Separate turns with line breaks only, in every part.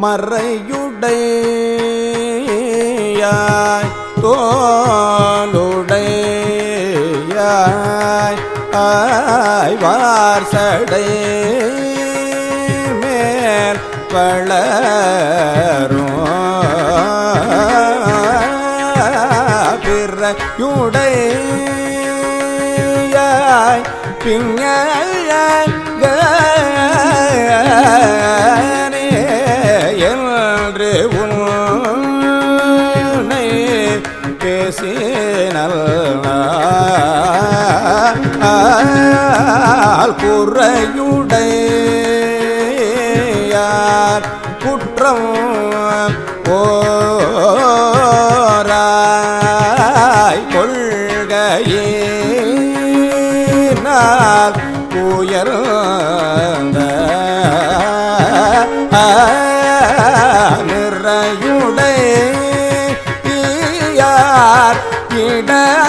மறையுடையாய் தோளுடையாய் ஆய்வார் சடை மேல் வளரும் பிறையுடையாய் பிங்கனே குறையுடையார் குற்றம் ஓராய் கொள்கையினால் உயர்ந்த நிறையுடையார் இடையர்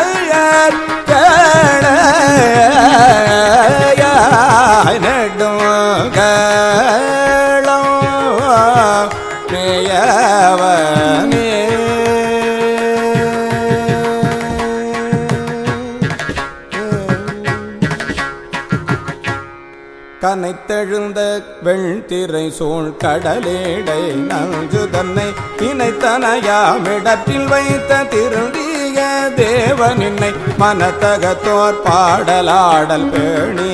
கனைத்தெழுந்த வெண்திரை சூழ் கடலேடை நஞ்சு தன்னை இணைத்தனையாமிடத்தில் வைத்த திருந்திய தேவனின்னை மனத்தகத்தோர் பாடலாடல் பேணி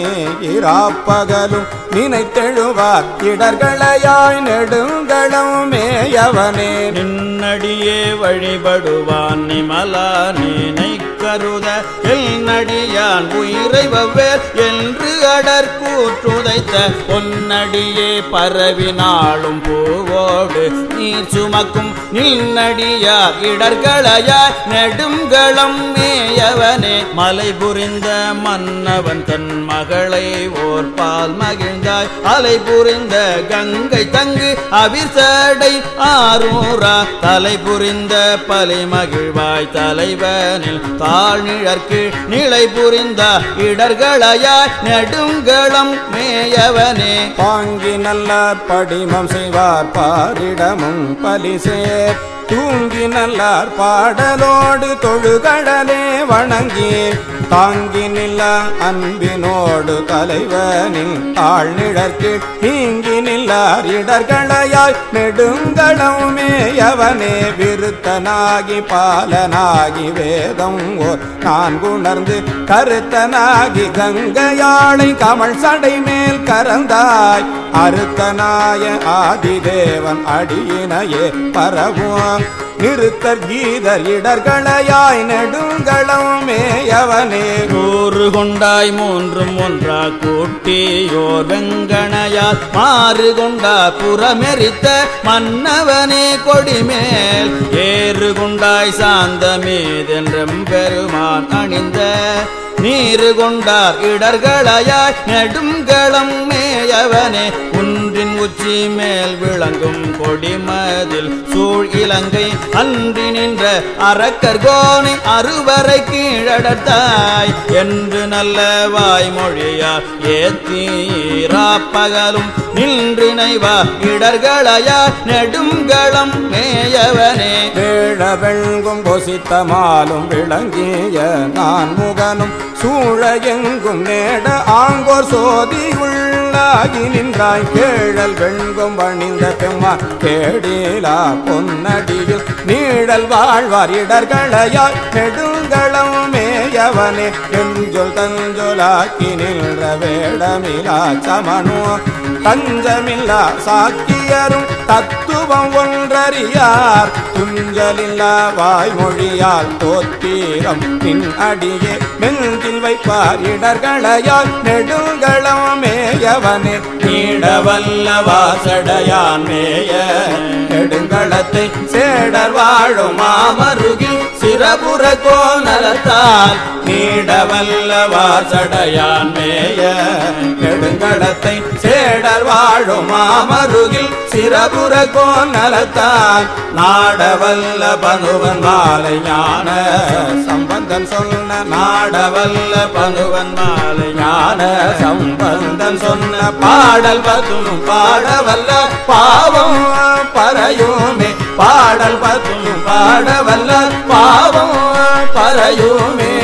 இராப்பகலும் நினைத்தெழுவார். இடர்களையாய் நெடுங்களம் மேயவனே.
நின்னடியே வழிபடுவான் நிமலா நினை கருத. எல் நடியான் உயிரை வெவ்வேர் என்று அடற்கூற்றுதைத்த பொன்னடியே பரவினாலும் பூவோடு நீர் சுமக்கும். நின்னடியார் இடர்களையாய் நெடுங்களம் மேயவனே. மலை புரிந்த மன்னவன் தன் மகளை ஓர் பால் மகிழ்ந்தாய். அலை புரிந்த கங்கை தங்கு அவிசடை ஆரூரா. தலை புரிந்த பலை மகிழ்வாய் தலைவனில் தாழ்நிழற்கு நிலை புரிந்த இடர்களையாய் நெடுங்களம் மேயவனே.
பாங்கி நல்ல படிமம் செய்வார் பாரிடமும் பலிசேர் தூங்கி நல்லார் பாடலோடு தொழுகடலே வணங்கி தாங்கி நில அன்பினோடு தலைவனின் ஆழ்நிழற்கு நீங்கி நில்லார் இடர்களையாய் நெடுங்களம் அவனே விருத்தனாகி பாலனாகி வேதம் ஓர் நான் உணர்ந்து கருத்தனாகி கங்கையாளை கமல் சடை மேல் கறந்தாய் அறுத்தனாய ஆதிதேவன் அடியினையே பரவும் நிறுத்தர் கீதர் இடர்களையாய் நெடுங்களம் மேயவனே.
கூறு கொண்டாய் மூன்றும் ஒன்றா கூட்டியோர் வெங்கணையால் மாறு கொண்டா புறமெரித்த மன்னவனே கொடிமேல். ஏறு கொண்டாய் சாந்த மீதென்றும் பெருமான் அணிந்த. நீரு கொண்டார் இடர்களையாய் நெடுங்களம் மேயவனே. உன் உச்சி மேல் விளங்கும் கொடிமதில் சூழ் இலங்கை அன்றி நின்ற அறக்கர்கோனை அறுவரை கீழடத்தாய் என்று நல்ல வாய்மொழியார் ஏத்தீராப்பகலும் நின்றினைவா இடர்களையா நெடுங்களம் மேயவனே.
வேழவெங்கும் பொசித்தமாலும் விளங்கிய நான் முகனும் சூழ எங்கும் நேட ஆங்கோர் சோதியுள்ளாகி நின்றாய். கேழல் வெண்கும் வணிந்த பெம்மா கேடீலா பொன்னடியில் நீழல் வாழ்வார் இடர்களையால் நெடுங்களம் மேயவனே எஞ்சொல் தஞ்சொலாக்கி நின்ற வேடமிலா சமனோ தஞ்சமில்லா சாக்கியரும் தத்துவம் ஒன்றறியார். துஞ்சலில்லா வாய்மொழியால் தோத்தீரம் பின் அடியே மெஞ்சில் வைப்பார் இடர்களையால் நெடு கண்டவனே நீடவல்ல வாசடையான் மேய. நெடுங்களத்தை சேடர் வாழும் மாமருகில்
சிறபுர கோணலத்தால் நீடவல்ல வாசடையான் மேய.
நெடுங்கடத்தை சேடர் வாழும் மாமருகில் சிறபுர கோணலத்தால் நாடவல்ல பனுவன் மாலை ஞான. சம்பந்தன் சொன்ன நாடவல்ல பனுவன் மாலை ஞான. சம்பந்தன் சொன்ன பாடல் பதும் பாடவல்ல பாவம் பறையுமே. பாடல் பதும் பாடவல்ல பாவம் பறையுமே.